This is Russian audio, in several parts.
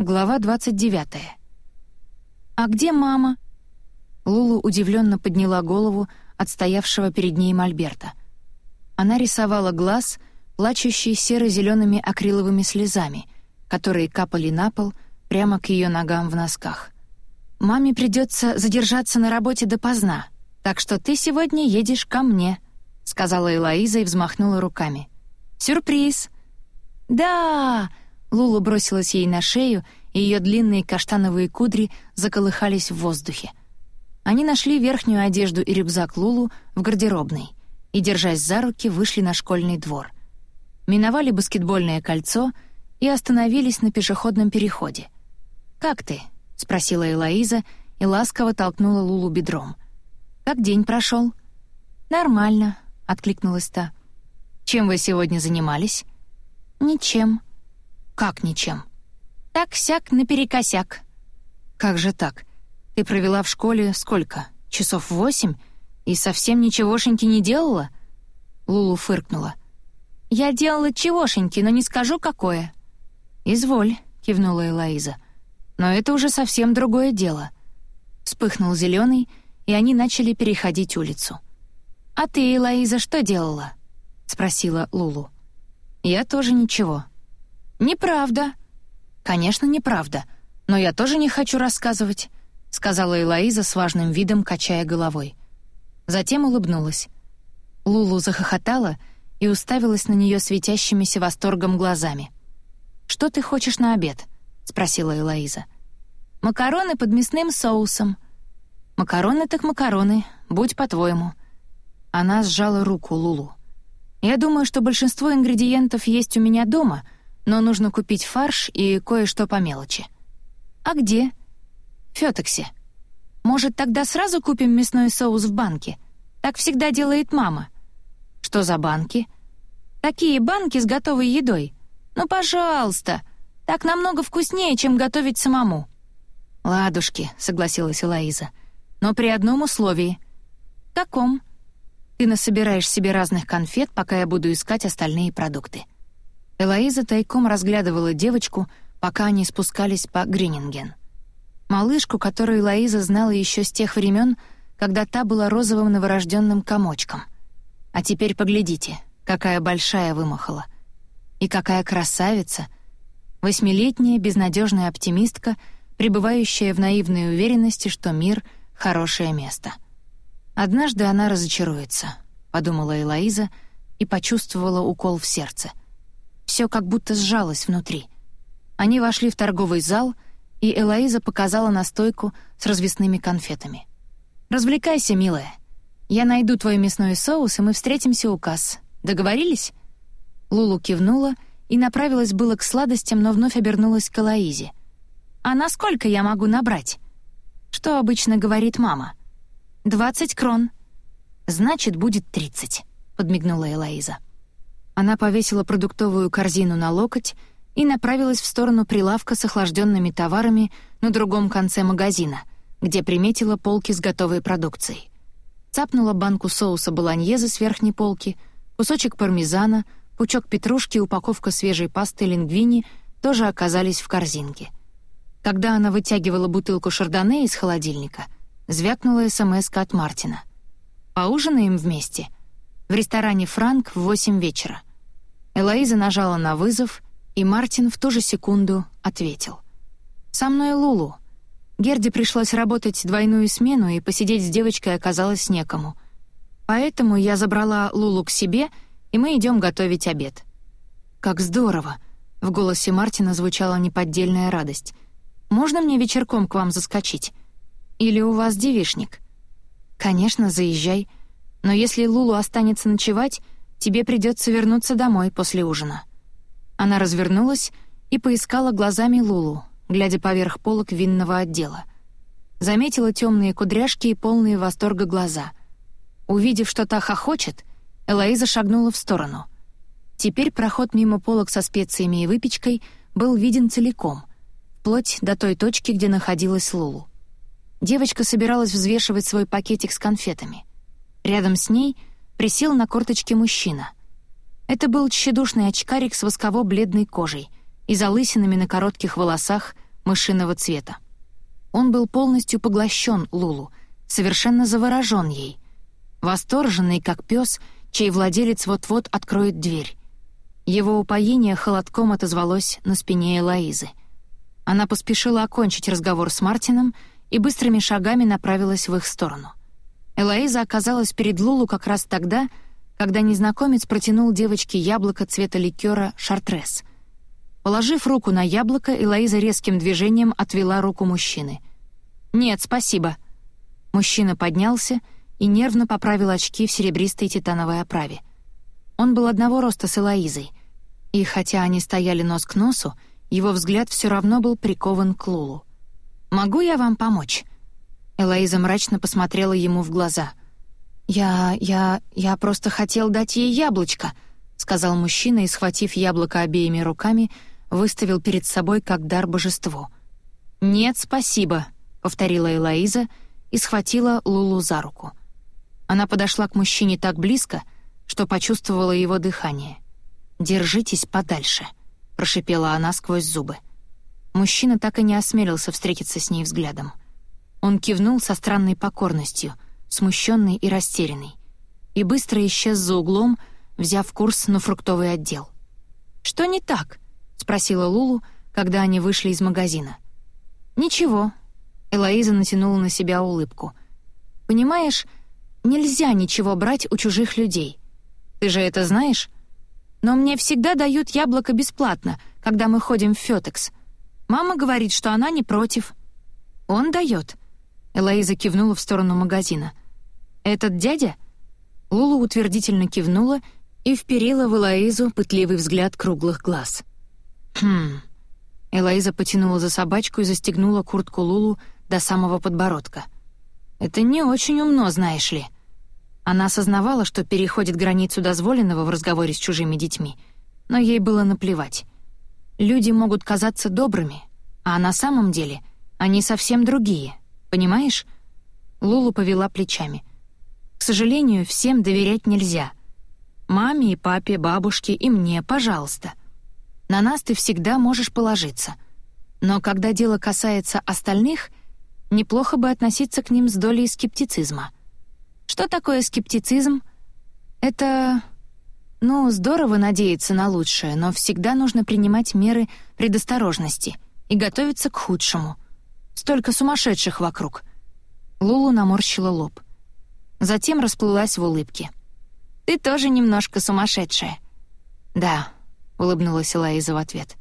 Глава 29. «А где мама?» Лулу удивленно подняла голову от стоявшего перед ней мольберта. Она рисовала глаз, плачущий серо-зелеными акриловыми слезами, которые капали на пол прямо к ее ногам в носках. «Маме придется задержаться на работе допоздна, так что ты сегодня едешь ко мне», — сказала Элоиза и взмахнула руками. «Сюрприз!» «Да!» Лула бросилась ей на шею, и ее длинные каштановые кудри заколыхались в воздухе. Они нашли верхнюю одежду и рюкзак Лулу в гардеробной и, держась за руки, вышли на школьный двор. Миновали баскетбольное кольцо и остановились на пешеходном переходе. «Как ты?» — спросила Элоиза и ласково толкнула Лулу бедром. «Как день прошел?» «Нормально», — откликнулась та. «Чем вы сегодня занимались?» «Ничем», «Как ничем?» «Так-сяк наперекосяк». «Как же так? Ты провела в школе сколько? Часов восемь? И совсем ничегошеньки не делала?» Лулу фыркнула. «Я делала чегошеньки, но не скажу, какое». «Изволь», — кивнула Элоиза. «Но это уже совсем другое дело». Вспыхнул зеленый, и они начали переходить улицу. «А ты, Элоиза, что делала?» — спросила Лулу. «Я тоже ничего», «Неправда». «Конечно, неправда. Но я тоже не хочу рассказывать», — сказала Элоиза с важным видом, качая головой. Затем улыбнулась. Лулу захохотала и уставилась на нее светящимися восторгом глазами. «Что ты хочешь на обед?» — спросила Элоиза. «Макароны под мясным соусом». «Макароны так макароны, будь по-твоему». Она сжала руку Лулу. «Я думаю, что большинство ингредиентов есть у меня дома», — но нужно купить фарш и кое-что по мелочи». «А где?» «В Фётексе. Может, тогда сразу купим мясной соус в банке? Так всегда делает мама». «Что за банки?» «Такие банки с готовой едой. Ну, пожалуйста. Так намного вкуснее, чем готовить самому». «Ладушки», — согласилась Элоиза. «Но при одном условии». «Каком?» «Ты насобираешь себе разных конфет, пока я буду искать остальные продукты». Элоиза тайком разглядывала девочку, пока они спускались по Грининген. Малышку, которую Элоиза знала еще с тех времен, когда та была розовым новорожденным комочком. А теперь поглядите, какая большая вымахала. И какая красавица! Восьмилетняя безнадежная оптимистка, пребывающая в наивной уверенности, что мир — хорошее место. «Однажды она разочаруется», — подумала Элоиза и почувствовала укол в сердце — все как будто сжалось внутри. Они вошли в торговый зал, и Элоиза показала на стойку с развесными конфетами. «Развлекайся, милая. Я найду твой мясной соус, и мы встретимся у касс. Договорились?» Лулу кивнула и направилась было к сладостям, но вновь обернулась к Элоизе. «А насколько я могу набрать?» «Что обычно говорит мама?» «Двадцать крон». «Значит, будет тридцать», — подмигнула Элоиза. Она повесила продуктовую корзину на локоть и направилась в сторону прилавка с охлажденными товарами на другом конце магазина, где приметила полки с готовой продукцией. Цапнула банку соуса болоньезе с верхней полки, кусочек пармезана, пучок петрушки и упаковка свежей пасты лингвини тоже оказались в корзинке. Когда она вытягивала бутылку шардоне из холодильника, звякнула смс от Мартина. «Поужинаем вместе?» В ресторане «Франк» в восемь вечера. Элоиза нажала на вызов, и Мартин в ту же секунду ответил. «Со мной Лулу. Герде пришлось работать двойную смену, и посидеть с девочкой оказалось некому. Поэтому я забрала Лулу к себе, и мы идем готовить обед». «Как здорово!» — в голосе Мартина звучала неподдельная радость. «Можно мне вечерком к вам заскочить? Или у вас девишник?» «Конечно, заезжай. Но если Лулу останется ночевать, тебе придется вернуться домой после ужина». Она развернулась и поискала глазами Лулу, глядя поверх полок винного отдела. Заметила темные кудряшки и полные восторга глаза. Увидев, что та хохочет, Элоиза шагнула в сторону. Теперь проход мимо полок со специями и выпечкой был виден целиком, вплоть до той точки, где находилась Лулу. Девочка собиралась взвешивать свой пакетик с конфетами. Рядом с ней — присел на корточки мужчина. Это был тщедушный очкарик с восково-бледной кожей и залысинами на коротких волосах, мышиного цвета. Он был полностью поглощен Лулу, совершенно заворожен ей. Восторженный, как пес, чей владелец вот-вот откроет дверь. Его упоение холодком отозвалось на спине Элоизы. Она поспешила окончить разговор с Мартином и быстрыми шагами направилась в их сторону. Элоиза оказалась перед Лулу как раз тогда, когда незнакомец протянул девочке яблоко цвета ликера «Шартрес». Положив руку на яблоко, Элоиза резким движением отвела руку мужчины. «Нет, спасибо». Мужчина поднялся и нервно поправил очки в серебристой титановой оправе. Он был одного роста с Элоизой, и хотя они стояли нос к носу, его взгляд все равно был прикован к Лулу. «Могу я вам помочь?» Элоиза мрачно посмотрела ему в глаза. «Я... я... я просто хотел дать ей яблочко», — сказал мужчина и, схватив яблоко обеими руками, выставил перед собой как дар божеству. «Нет, спасибо», — повторила Элоиза и схватила Лулу за руку. Она подошла к мужчине так близко, что почувствовала его дыхание. «Держитесь подальше», — прошипела она сквозь зубы. Мужчина так и не осмелился встретиться с ней взглядом. Он кивнул со странной покорностью, смущенный и растерянный, и быстро исчез за углом, взяв курс на фруктовый отдел. «Что не так?» — спросила Лулу, когда они вышли из магазина. «Ничего». Элоиза натянула на себя улыбку. «Понимаешь, нельзя ничего брать у чужих людей. Ты же это знаешь? Но мне всегда дают яблоко бесплатно, когда мы ходим в Фётекс. Мама говорит, что она не против. Он дает. Элоиза кивнула в сторону магазина. «Этот дядя?» Лула утвердительно кивнула и вперила в Элоизу пытливый взгляд круглых глаз. «Хм...» Элоиза потянула за собачку и застегнула куртку Лулу до самого подбородка. «Это не очень умно, знаешь ли». Она осознавала, что переходит границу дозволенного в разговоре с чужими детьми, но ей было наплевать. Люди могут казаться добрыми, а на самом деле они совсем другие, понимаешь? Лулу повела плечами. К сожалению, всем доверять нельзя. Маме и папе, бабушке и мне, пожалуйста. На нас ты всегда можешь положиться. Но когда дело касается остальных, неплохо бы относиться к ним с долей скептицизма. Что такое скептицизм? Это... Ну, здорово надеяться на лучшее, но всегда нужно принимать меры предосторожности и готовиться к худшему. Столько сумасшедших вокруг. Лулу наморщила лоб. Затем расплылась в улыбке. «Ты тоже немножко сумасшедшая». «Да», улыбнулась Элоиза в ответ.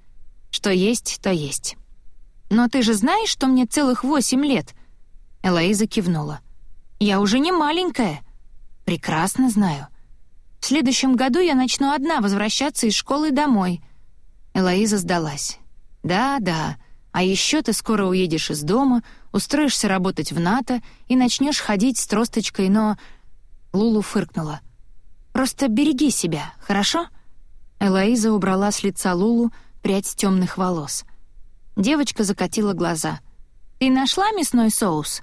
«Что есть, то есть». «Но ты же знаешь, что мне целых восемь лет?» Элоиза кивнула. «Я уже не маленькая». «Прекрасно знаю. В следующем году я начну одна возвращаться из школы домой». Элоиза сдалась. «Да-да, а еще ты скоро уедешь из дома, устроишься работать в НАТО и начнешь ходить с тросточкой, но...» Лулу фыркнула. «Просто береги себя, хорошо?» Элоиза убрала с лица Лулу прядь темных волос. Девочка закатила глаза. «Ты нашла мясной соус?»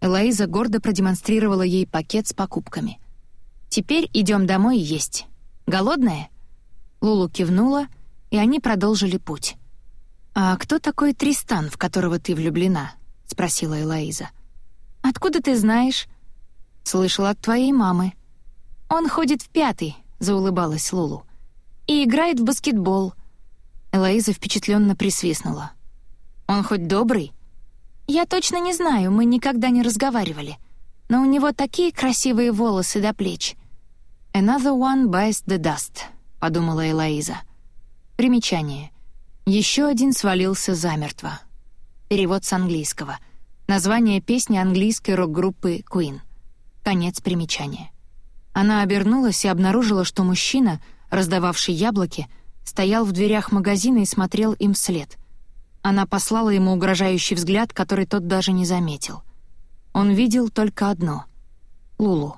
Элоиза гордо продемонстрировала ей пакет с покупками. «Теперь идем домой есть. Голодная?» Лулу кивнула, и они продолжили путь. «А кто такой Тристан, в которого ты влюблена?» — спросила Элоиза. «Откуда ты знаешь?» «Слышала от твоей мамы». «Он ходит в пятый», — заулыбалась Лулу и играет в баскетбол». Элоиза впечатленно присвистнула. «Он хоть добрый?» «Я точно не знаю, мы никогда не разговаривали. Но у него такие красивые волосы до плеч». «Another one bites the dust», — подумала Элоиза. Примечание. Еще один свалился замертво. Перевод с английского. Название песни английской рок-группы Queen. Конец примечания. Она обернулась и обнаружила, что мужчина — раздававший яблоки, стоял в дверях магазина и смотрел им вслед. Она послала ему угрожающий взгляд, который тот даже не заметил. Он видел только одно — Лулу.